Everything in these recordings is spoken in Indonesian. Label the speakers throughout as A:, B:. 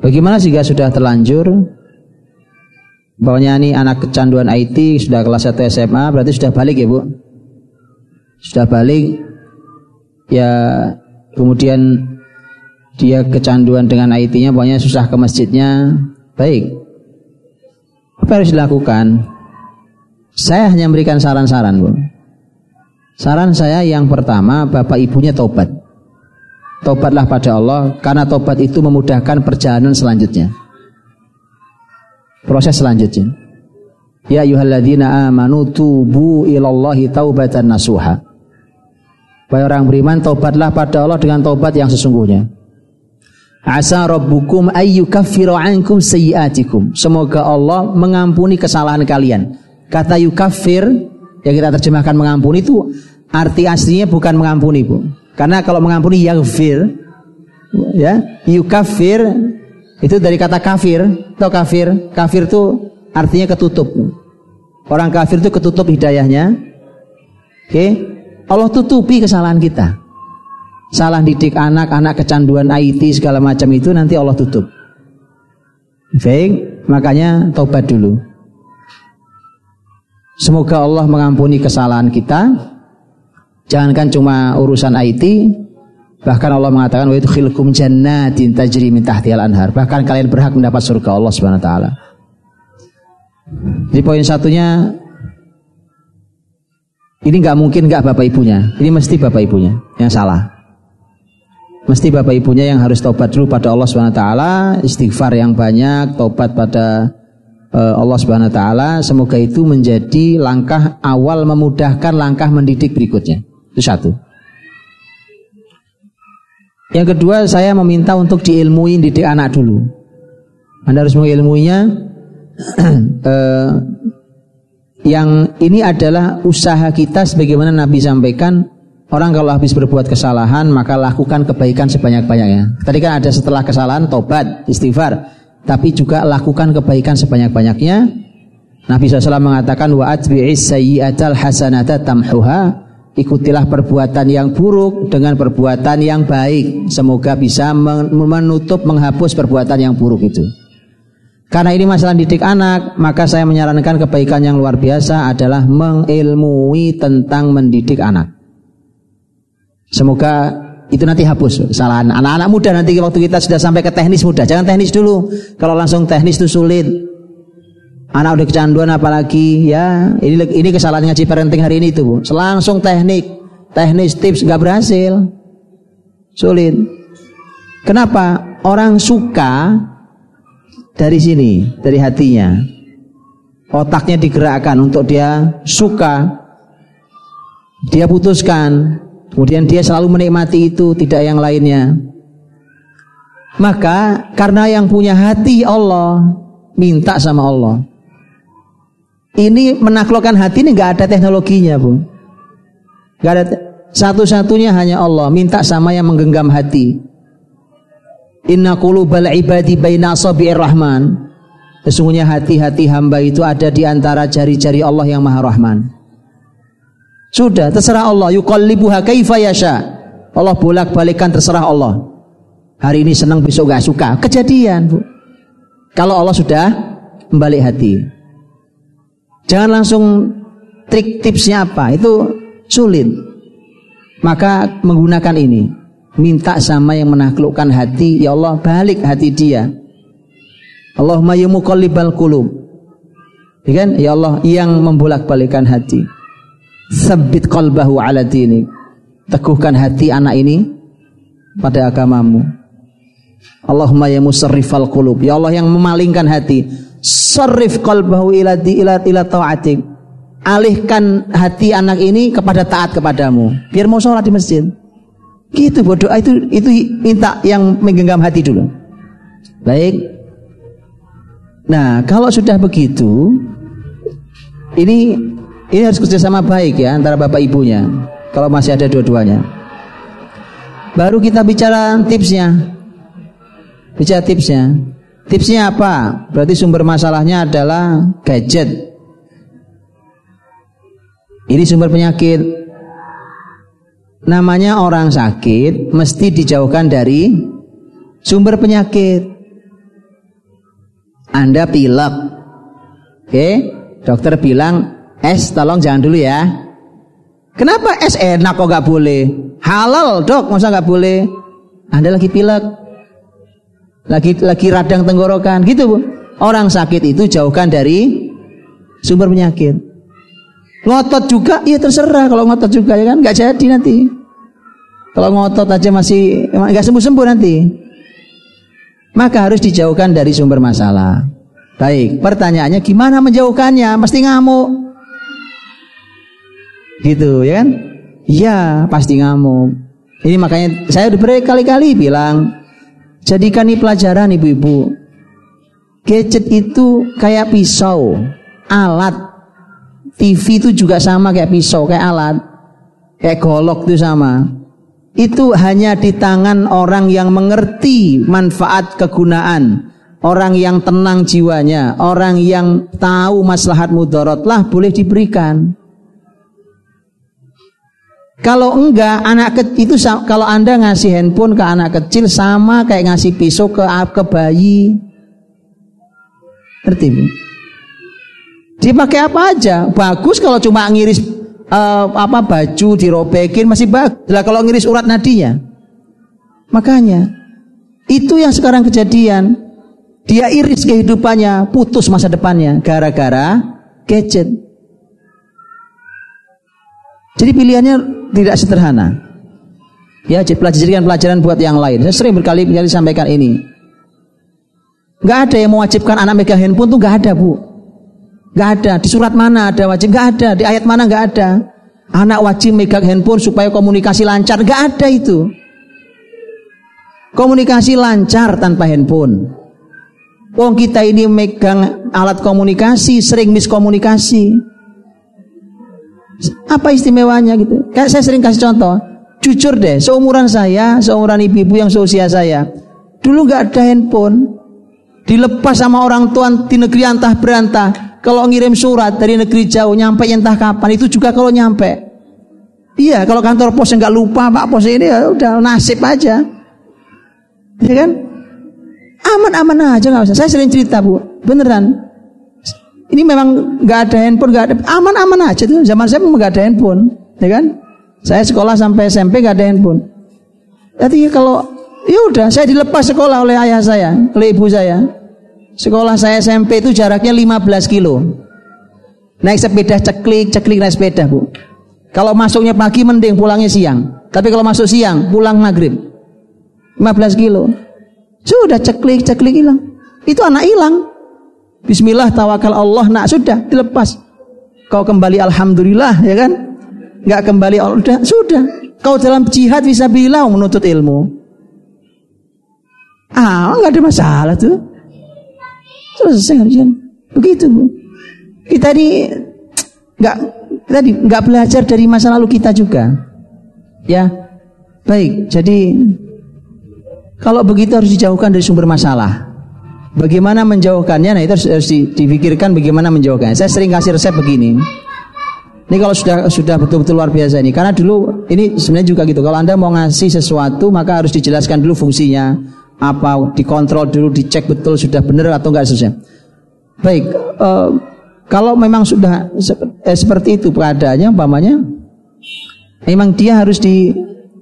A: Bagaimana jika sudah terlanjur? Bawanya ini anak kecanduan IT sudah kelas 1 SMA berarti sudah balik ya Bu? Sudah balik ya kemudian dia kecanduan dengan IT-nya pokoknya susah ke masjidnya. Baik. Apa harus dilakukan? Saya hanya memberikan saran-saran Bu. Saran saya yang pertama bapak ibunya tobat tobatlah pada Allah karena tobat itu memudahkan perjalanan selanjutnya proses selanjutnya. Ya ayyuhalladzina amanu tubu ilallahi taubatan nasuha. Wahai orang beriman, tobatlah pada Allah dengan tobat yang sesungguhnya. Asa rabbukum ayyukaffiru ankum sayyiatikum. Semoga Allah mengampuni kesalahan kalian. Kata yukaffir yang kita terjemahkan mengampuni itu arti aslinya bukan mengampuni, Bu. Karena kalau mengampuni yaghfir ya, yukaffir itu dari kata kafir atau kafir. Kafir itu artinya ketutup. Orang kafir itu ketutup hidayahnya. Oke. Okay? Allah tutupi kesalahan kita. Salah didik anak, anak kecanduan IT segala macam itu nanti Allah tutup. Baik, makanya taubat dulu. Semoga Allah mengampuni kesalahan kita. Jangankan cuma urusan IT, Bahkan Allah mengatakan wa yudkhilkum jannatin tajri min tahtihal anhar. Bahkan kalian berhak mendapat surga Allah Subhanahu wa taala. Jadi poin satunya ini nggak mungkin nggak bapak ibunya. Ini mesti bapak ibunya yang salah. Mesti bapak ibunya yang harus tobat dulu pada Allah Subhanahu taala, istighfar yang banyak, tobat pada uh, Allah Subhanahu taala. Semoga itu menjadi langkah awal memudahkan langkah mendidik berikutnya. Itu satu. Yang kedua saya meminta untuk diilmui didik anak dulu. Anda harus mengilmuinya. eh, yang ini adalah usaha kita sebagaimana Nabi sampaikan orang kalau habis berbuat kesalahan maka lakukan kebaikan sebanyak-banyaknya. Tadi kan ada setelah kesalahan tobat, istighfar, tapi juga lakukan kebaikan sebanyak-banyaknya. Nabi SAW mengatakan wa atbi'is sayyi'atal hasanata tamhuha Ikutilah perbuatan yang buruk dengan perbuatan yang baik. Semoga bisa menutup, menghapus perbuatan yang buruk itu. Karena ini masalah didik anak, maka saya menyarankan kebaikan yang luar biasa adalah mengilmui tentang mendidik anak. Semoga itu nanti hapus kesalahan anak-anak muda nanti waktu kita sudah sampai ke teknis muda. Jangan teknis dulu. Kalau langsung teknis itu sulit. Anak udah kecanduan apalagi ya. Ini ini kesalahan ngaji parenting hari ini itu, Bu. Langsung teknik, teknis tips nggak berhasil. Sulit. Kenapa? Orang suka dari sini, dari hatinya. Otaknya digerakkan untuk dia suka. Dia putuskan. Kemudian dia selalu menikmati itu, tidak yang lainnya. Maka karena yang punya hati Allah, minta sama Allah. Ini menaklukkan hati ini nggak ada teknologinya, Bu. Nggak ada satu-satunya hanya Allah. Minta sama yang menggenggam hati. Inna qulubal ibadi baina asabi'ir rahman. Sesungguhnya hati-hati hamba itu ada di antara jari-jari Allah yang Maha Rahman. Sudah, terserah Allah. Yuqallibuha kaifa yasha. Allah bolak-balikan terserah Allah. Hari ini senang, besok gak suka. Kejadian, Bu. Kalau Allah sudah membalik hati. Jangan langsung trik tipsnya apa, itu sulit. Maka menggunakan ini, minta sama yang menaklukkan hati, ya Allah balik hati dia. Allahumma ya muqallibal qulub. Ya kan? Ya Allah yang membolak-balikan hati. Sabit qalbahu ala dini. Teguhkan hati anak ini pada agamamu. Allahumma ya musarrifal qulub. Ya Allah yang memalingkan hati sarif qalbahu ila ila ila taatik. Alihkan hati anak ini kepada taat kepadamu. Biar mau sholat di masjid. Gitu berdoa itu itu minta yang menggenggam hati dulu. Baik. Nah, kalau sudah begitu, ini ini harus kerjasama baik ya antara bapak ibunya. Kalau masih ada dua-duanya. Baru kita bicara tipsnya. Bicara tipsnya. Tipsnya apa? Berarti sumber masalahnya adalah gadget. Ini sumber penyakit. Namanya orang sakit mesti dijauhkan dari sumber penyakit. Anda pilek. Oke, dokter bilang es tolong jangan dulu ya. Kenapa es enak kok nggak boleh? Halal dok, masa nggak boleh? Anda lagi pilek, lagi lagi radang tenggorokan, gitu bu. Orang sakit itu jauhkan dari sumber penyakit. Ngotot juga, iya terserah kalau ngotot juga ya kan, nggak jadi nanti. Kalau ngotot aja masih nggak sembuh sembuh nanti maka harus dijauhkan dari sumber masalah. Baik, pertanyaannya gimana menjauhkannya? Mesti ngamuk. Gitu ya kan? Iya, pasti ngamuk. Ini makanya saya udah berkali-kali bilang, jadikan ini pelajaran ibu-ibu. Gadget itu kayak pisau, alat. TV itu juga sama kayak pisau, kayak alat. Kayak golok itu sama itu hanya di tangan orang yang mengerti manfaat kegunaan, orang yang tenang jiwanya, orang yang tahu maslahat mudarat lah boleh diberikan. Kalau enggak anak kecil itu kalau Anda ngasih handphone ke anak kecil sama kayak ngasih pisau ke ke bayi. Ngerti? Dipakai apa aja? Bagus kalau cuma ngiris uh, apa baju dirobekin masih bagus. Lah kalau ngiris urat nadinya. Makanya itu yang sekarang kejadian. Dia iris kehidupannya, putus masa depannya gara-gara gadget. Jadi pilihannya tidak sederhana. Ya, jadi pelajaran pelajaran buat yang lain. Saya sering berkali-kali sampaikan ini. Gak ada yang mewajibkan anak megang handphone tuh gak ada bu. Gak ada. Di surat mana ada wajib? Gak ada. Di ayat mana gak ada? Anak wajib megang handphone supaya komunikasi lancar. Gak ada itu. Komunikasi lancar tanpa handphone. Wong kita ini megang alat komunikasi, sering miskomunikasi. Apa istimewanya gitu? Kayak saya sering kasih contoh. Jujur deh, seumuran saya, seumuran ibu-ibu yang seusia saya, dulu gak ada handphone. Dilepas sama orang tua di negeri antah berantah kalau ngirim surat dari negeri jauh nyampe entah kapan itu juga kalau nyampe. Iya, kalau kantor pos nggak lupa Pak Pos ini ya udah nasib aja. Ya kan? Aman-aman aja nggak usah. Saya sering cerita bu, beneran. Ini memang nggak ada handphone, nggak ada aman-aman aja tuh. Zaman saya memang nggak ada handphone, ya kan? Saya sekolah sampai SMP nggak ada handphone. Jadi kalau ya udah saya dilepas sekolah oleh ayah saya, oleh ibu saya. Sekolah saya SMP itu jaraknya 15 kilo. Naik sepeda ceklik, ceklik naik sepeda bu. Kalau masuknya pagi mending pulangnya siang. Tapi kalau masuk siang pulang maghrib. 15 kilo. Sudah ceklik, ceklik hilang. Itu anak hilang. Bismillah tawakal Allah nak sudah dilepas. Kau kembali alhamdulillah ya kan? Enggak kembali sudah sudah. Kau dalam jihad bisa bilang menuntut ilmu. Ah, enggak ada masalah tuh. Selesai ujian. Begitu. Kita ini nggak tadi nggak belajar dari masa lalu kita juga. Ya, baik. Jadi kalau begitu harus dijauhkan dari sumber masalah. Bagaimana menjauhkannya? Nah itu harus, dipikirkan bagaimana menjauhkannya. Saya sering kasih resep begini. Ini kalau sudah sudah betul-betul luar biasa ini. Karena dulu ini sebenarnya juga gitu. Kalau anda mau ngasih sesuatu maka harus dijelaskan dulu fungsinya apa dikontrol dulu dicek betul sudah benar atau enggak sesuai. Baik, uh, kalau memang sudah eh, seperti itu keadaannya, umpamanya, memang dia harus di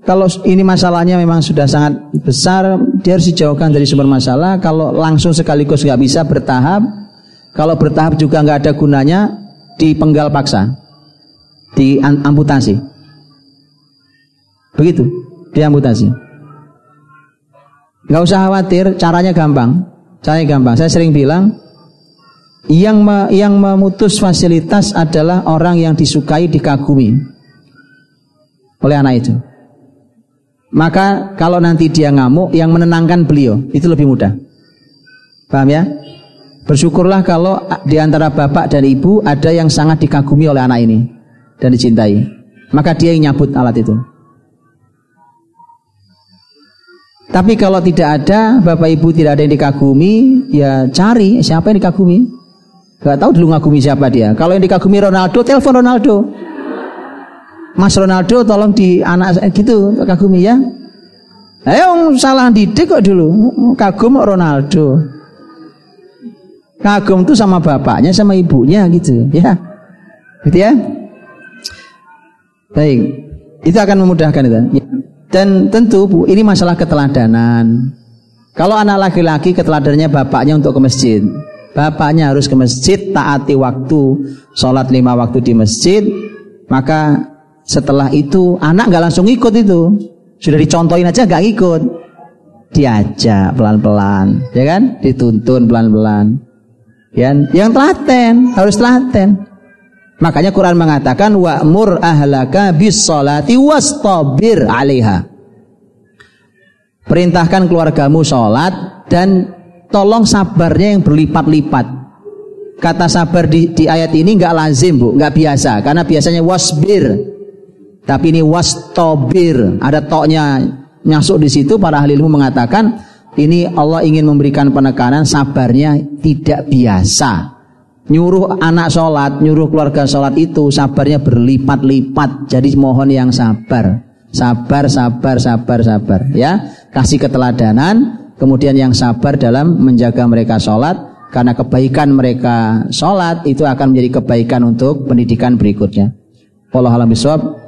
A: kalau ini masalahnya memang sudah sangat besar, dia harus dijauhkan dari sumber masalah. Kalau langsung sekaligus nggak bisa bertahap, kalau bertahap juga nggak ada gunanya, dipenggal paksa, diamputasi. Begitu, diamputasi. Gak usah khawatir, caranya gampang. Caranya gampang. Saya sering bilang, yang me, yang memutus fasilitas adalah orang yang disukai, dikagumi oleh anak itu. Maka kalau nanti dia ngamuk, yang menenangkan beliau itu lebih mudah. Paham ya? Bersyukurlah kalau di antara bapak dan ibu ada yang sangat dikagumi oleh anak ini dan dicintai. Maka dia yang nyabut alat itu. Tapi kalau tidak ada, Bapak Ibu tidak ada yang dikagumi, ya cari siapa yang dikagumi. Gak tahu dulu ngagumi siapa dia. Kalau yang dikagumi Ronaldo, telepon Ronaldo. Mas Ronaldo tolong di anak gitu kagumi ya. Ayo salah didik kok dulu. Kagum Ronaldo. Kagum tuh sama bapaknya sama ibunya gitu ya. Gitu ya. Baik. Itu akan memudahkan itu. Dan tentu Bu, ini masalah keteladanan. Kalau anak laki-laki keteladanannya bapaknya untuk ke masjid. Bapaknya harus ke masjid, taati waktu, sholat lima waktu di masjid. Maka setelah itu anak nggak langsung ikut itu. Sudah dicontohin aja nggak ikut. Diajak pelan-pelan, ya kan? Dituntun pelan-pelan. Ya, yang telaten, harus telaten. Makanya Quran mengatakan wa'mur ahlaka bis salati wastabir 'alaiha. Perintahkan keluargamu sholat dan tolong sabarnya yang berlipat-lipat. Kata sabar di, di ayat ini nggak lazim bu, nggak biasa. Karena biasanya wasbir, tapi ini wastobir. Ada toknya nyasuk di situ. Para ahli ilmu mengatakan ini Allah ingin memberikan penekanan sabarnya tidak biasa. Nyuruh anak sholat, nyuruh keluarga sholat itu sabarnya berlipat-lipat. Jadi mohon yang sabar. Sabar, sabar, sabar, sabar. Ya, kasih keteladanan. Kemudian yang sabar dalam menjaga mereka sholat. Karena kebaikan mereka sholat itu akan menjadi kebaikan untuk pendidikan berikutnya. Allah alam biswab.